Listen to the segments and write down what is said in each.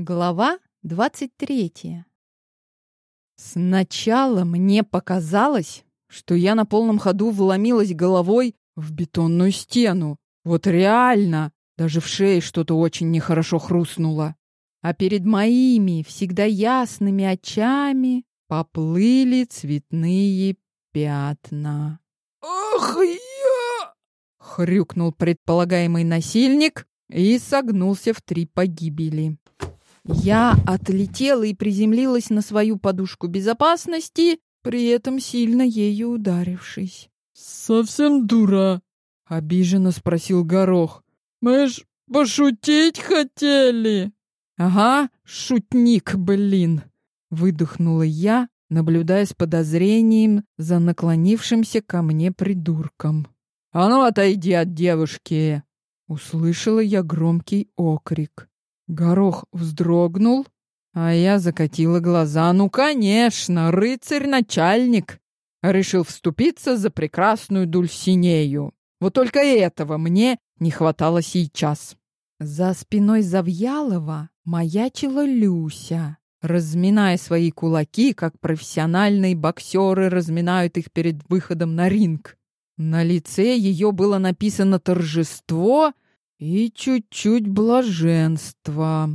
Глава 23. Сначала мне показалось, что я на полном ходу вломилась головой в бетонную стену. Вот реально, даже в шее что-то очень нехорошо хрустнуло. А перед моими всегда ясными очами поплыли цветные пятна. «Ах, я!» — хрюкнул предполагаемый насильник и согнулся в три погибели. Я отлетела и приземлилась на свою подушку безопасности, при этом сильно ею ударившись. «Совсем дура?» — обиженно спросил Горох. «Мы ж пошутить хотели!» «Ага, шутник, блин!» — выдохнула я, наблюдая с подозрением за наклонившимся ко мне придурком. «А ну, отойди от девушки!» Услышала я громкий окрик. Горох вздрогнул, а я закатила глаза. Ну, конечно, рыцарь-начальник решил вступиться за прекрасную Дульсинею. Вот только этого мне не хватало сейчас. За спиной Завьялова маячила Люся, разминая свои кулаки, как профессиональные боксеры разминают их перед выходом на ринг. На лице ее было написано торжество — и чуть-чуть блаженства.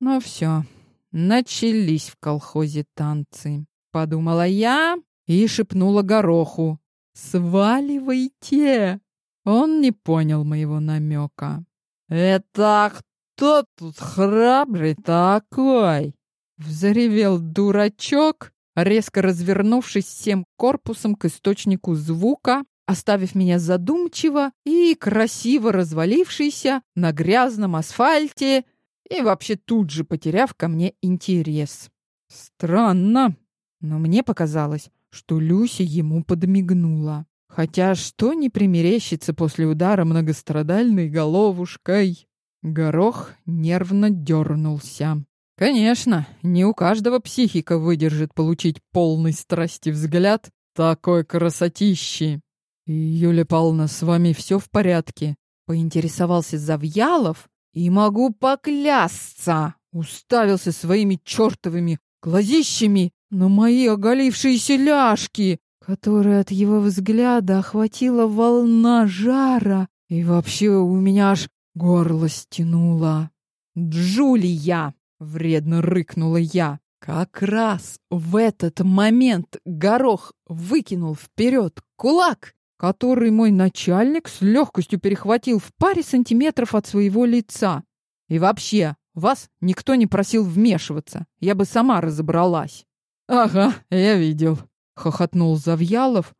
Ну все, начались в колхозе танцы. Подумала я и шепнула гороху. «Сваливайте!» Он не понял моего намека. «Это кто тут храбрый такой?» Взревел дурачок, резко развернувшись всем корпусом к источнику звука оставив меня задумчиво и красиво развалившейся на грязном асфальте и вообще тут же потеряв ко мне интерес. Странно, но мне показалось, что Люся ему подмигнула. Хотя что не примерещится после удара многострадальной головушкой? Горох нервно дернулся. Конечно, не у каждого психика выдержит получить полный страсти взгляд такой красотищи. «Юлия Павловна, с вами все в порядке?» — поинтересовался Завьялов. «И могу поклясться!» — уставился своими чертовыми глазищами на мои оголившиеся ляжки, которые от его взгляда охватила волна жара, и вообще у меня аж горло стянуло. «Джулия!» — вредно рыкнула я. Как раз в этот момент горох выкинул вперед кулак, который мой начальник с легкостью перехватил в паре сантиметров от своего лица. И вообще, вас никто не просил вмешиваться. Я бы сама разобралась. Ага, я видел, хохотнул Завьялов,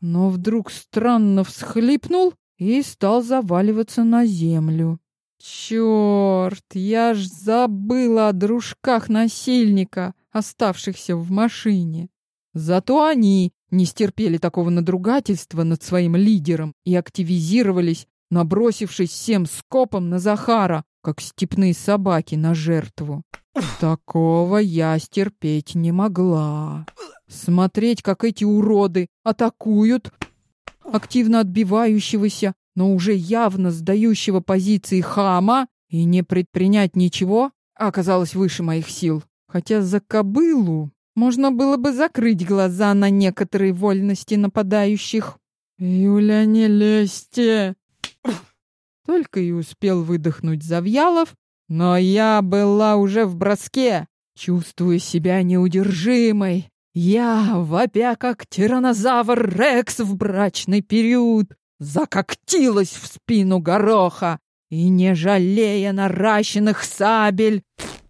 но вдруг странно всхлипнул и стал заваливаться на землю. Черт, я ж забыла о дружках насильника, оставшихся в машине. Зато они не стерпели такого надругательства над своим лидером и активизировались, набросившись всем скопом на Захара, как степные собаки на жертву. Такого я стерпеть не могла. Смотреть, как эти уроды атакуют активно отбивающегося, но уже явно сдающего позиции хама и не предпринять ничего оказалось выше моих сил. Хотя за кобылу можно было бы закрыть глаза на некоторые вольности нападающих. «Юля, не лезьте!» Только и успел выдохнуть Завьялов, но я была уже в броске, чувствуя себя неудержимой. Я, вопя как тиранозавр Рекс в брачный период, закоктилась в спину гороха и, не жалея наращенных сабель,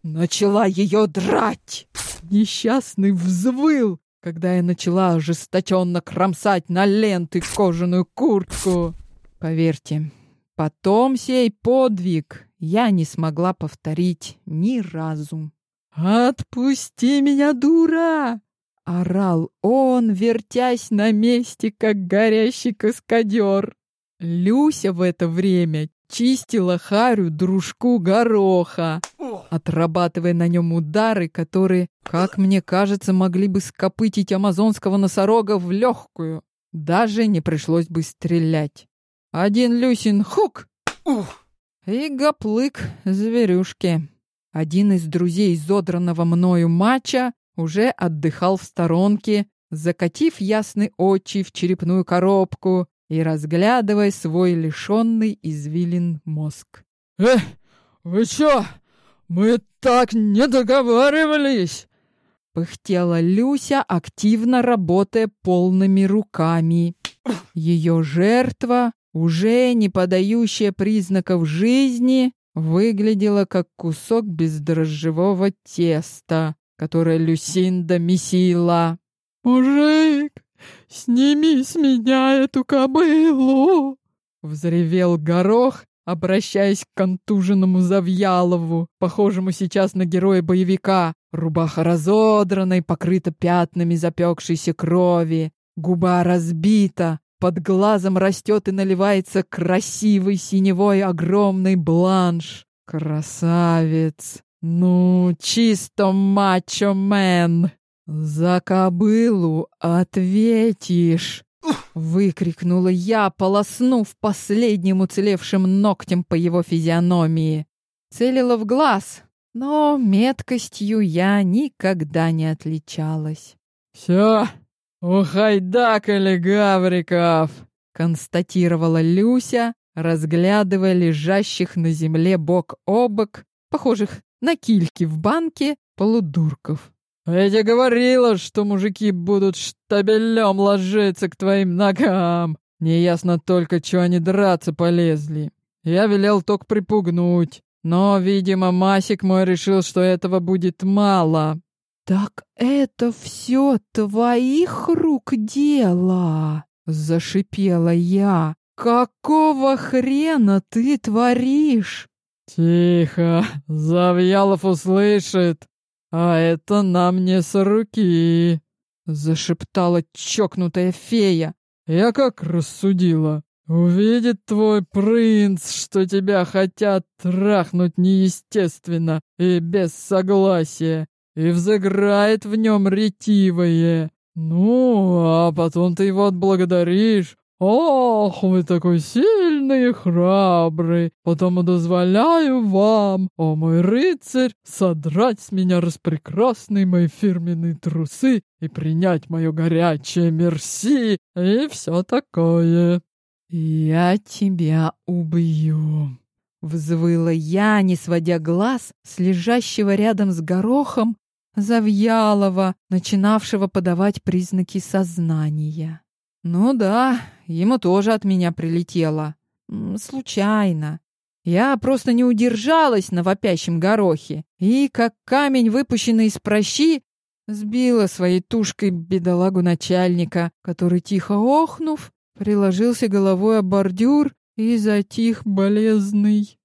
начала ее драть. Несчастный взвыл, когда я начала ожесточенно кромсать на ленты кожаную куртку. Поверьте, потом сей подвиг я не смогла повторить ни разу. «Отпусти меня, дура!» — орал он, вертясь на месте, как горящий каскадер. Люся в это время чистила Харю дружку гороха, отрабатывая на нем удары, которые, как мне кажется, могли бы скопытить амазонского носорога в легкую. Даже не пришлось бы стрелять. Один Люсин хук! И гоплык зверюшки. Один из друзей изодранного мною матча уже отдыхал в сторонке, закатив ясные очи в черепную коробку и разглядывая свой лишенный извилин мозг. «Эх, вы чё? Мы так не договаривались!» Пыхтела Люся, активно работая полными руками. Ее жертва, уже не подающая признаков жизни, выглядела как кусок бездрожжевого теста, которое Люсинда месила. «Мужик, сними с меня эту кобылу!» Взревел горох, обращаясь к контуженному Завьялову, похожему сейчас на героя боевика. Рубаха разодрана и покрыта пятнами запекшейся крови, губа разбита, под глазом растет и наливается красивый синевой огромный бланш. Красавец! Ну, чисто мачо-мен! «За кобылу ответишь!» — выкрикнула я, полоснув последним уцелевшим ногтем по его физиономии. Целила в глаз, но меткостью я никогда не отличалась. «Все, ухайдакали Гавриков!» — констатировала Люся, разглядывая лежащих на земле бок о бок, похожих на кильки в банке, полудурков. «Я тебе говорила, что мужики будут штабелем ложиться к твоим ногам. Неясно только, что они драться полезли. Я велел только припугнуть, но, видимо, Масик мой решил, что этого будет мало». «Так это все твоих рук дело!» — зашипела я. «Какого хрена ты творишь?» «Тихо, Завьялов услышит!» «А это нам не с руки!» — зашептала чокнутая фея. «Я как рассудила. Увидит твой принц, что тебя хотят трахнуть неестественно и без согласия, и взыграет в нем ретивое. Ну, а потом ты его отблагодаришь, «Ох, вы такой сильный и храбрый, потому дозволяю вам, о мой рыцарь, содрать с меня распрекрасные мои фирменные трусы и принять мое горячее мерси и все такое». «Я тебя убью», — взвыла я, не сводя глаз с лежащего рядом с горохом Завьялова, начинавшего подавать признаки сознания. Ну да, ему тоже от меня прилетело. Случайно. Я просто не удержалась на вопящем горохе и, как камень, выпущенный из прощи, сбила своей тушкой бедолагу начальника, который, тихо охнув, приложился головой о бордюр и затих болезный.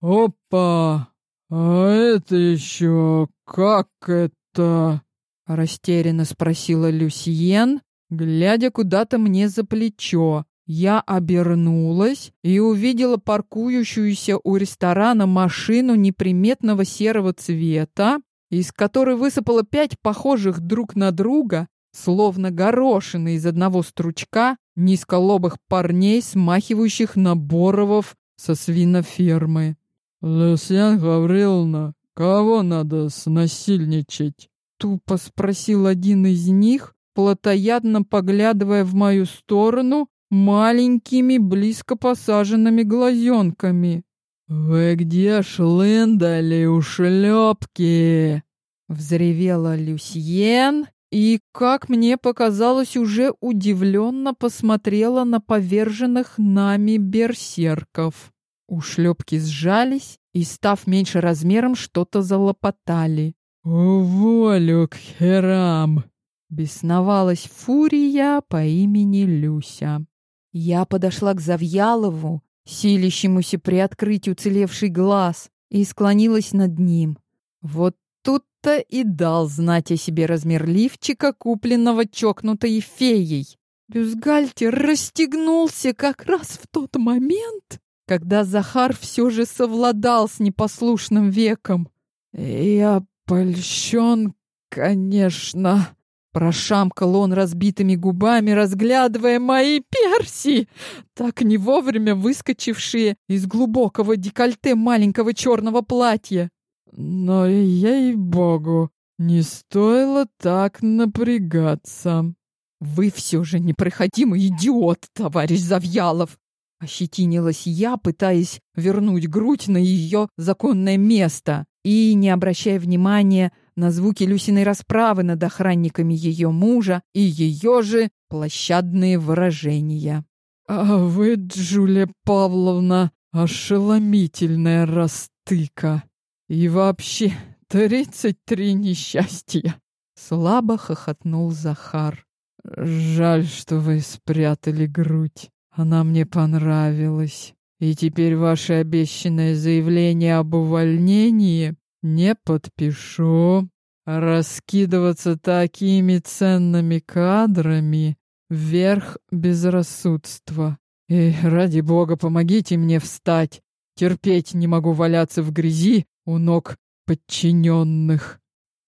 «Опа! А это еще как это?» — растерянно спросила Люсьен, глядя куда-то мне за плечо. Я обернулась и увидела паркующуюся у ресторана машину неприметного серого цвета, из которой высыпало пять похожих друг на друга, словно горошины из одного стручка, низколобых парней, смахивающих на боровов со свинофермы. «Люсьян Гавриловна, кого надо снасильничать?» Тупо спросил один из них, плотоядно поглядывая в мою сторону маленькими близко посаженными глазенками. «Вы где шлындали, ушлепки?» Взревела Люсьен и, как мне показалось, уже удивленно посмотрела на поверженных нами берсерков. Ушлепки сжались и, став меньше размером, что-то залопотали. «Уволю к херам!» Бесновалась фурия по имени Люся. Я подошла к Завьялову, силящемуся приоткрыть уцелевший глаз, и склонилась над ним. Вот тут-то и дал знать о себе размер лифчика, купленного чокнутой феей. Бюстгальтер расстегнулся как раз в тот момент, когда Захар все же совладал с непослушным веком. «Я польщен, конечно», Прошамкал он разбитыми губами, разглядывая мои перси, так не вовремя выскочившие из глубокого декольте маленького черного платья. Но, ей-богу, не стоило так напрягаться. Вы все же непроходимый идиот, товарищ Завьялов. Ощетинилась я, пытаясь вернуть грудь на ее законное место и не обращая внимания на звуки Люсиной расправы над охранниками ее мужа и ее же площадные выражения. «А вы, Джулия Павловна, ошеломительная растыка. И вообще, тридцать три несчастья!» Слабо хохотнул Захар. «Жаль, что вы спрятали грудь. Она мне понравилась. И теперь ваше обещанное заявление об увольнении не подпишу. Раскидываться такими ценными кадрами — верх безрассудства. И, ради бога, помогите мне встать. Терпеть не могу валяться в грязи у ног подчиненных.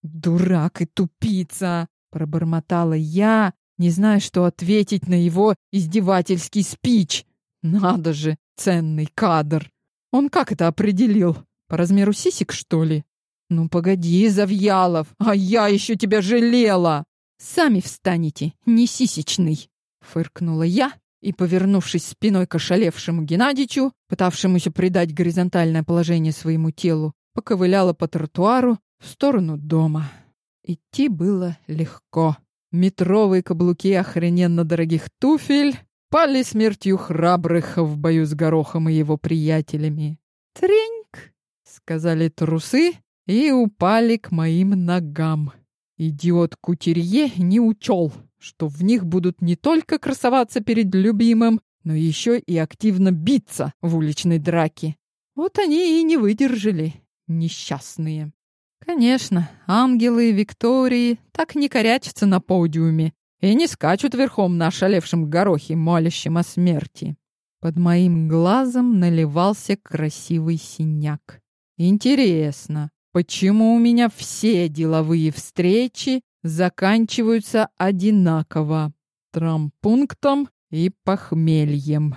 «Дурак и тупица!» — пробормотала я, не зная, что ответить на его издевательский спич. Надо же, ценный кадр. Он как это определил? По размеру сисек, что ли? Ну, погоди, Завьялов, а я еще тебя жалела. Сами встанете, не сисечный. Фыркнула я и, повернувшись спиной к ошалевшему Геннадичу, пытавшемуся придать горизонтальное положение своему телу, поковыляла по тротуару в сторону дома. Идти было легко. Метровые каблуки охрененно дорогих туфель пали смертью храбрых в бою с Горохом и его приятелями. «Треньк!» — сказали трусы и упали к моим ногам. Идиот Кутерье не учел, что в них будут не только красоваться перед любимым, но еще и активно биться в уличной драке. Вот они и не выдержали, несчастные. Конечно, ангелы Виктории так не корячатся на подиуме и не скачут верхом на ошалевшем горохе, молящем о смерти. Под моим глазом наливался красивый синяк. Интересно, почему у меня все деловые встречи заканчиваются одинаково? Трампунктом и похмельем.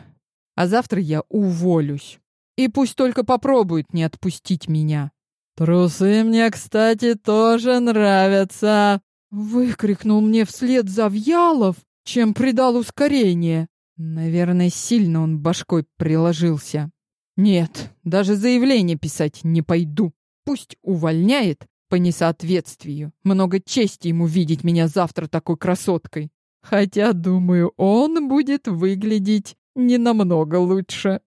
А завтра я уволюсь. И пусть только попробует не отпустить меня. «Трусы мне, кстати, тоже нравятся!» Выкрикнул мне вслед Завьялов, чем придал ускорение. Наверное, сильно он башкой приложился. Нет, даже заявление писать не пойду. Пусть увольняет по несоответствию. Много чести ему видеть меня завтра такой красоткой. Хотя, думаю, он будет выглядеть не намного лучше.